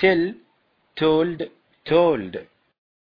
till, told, told.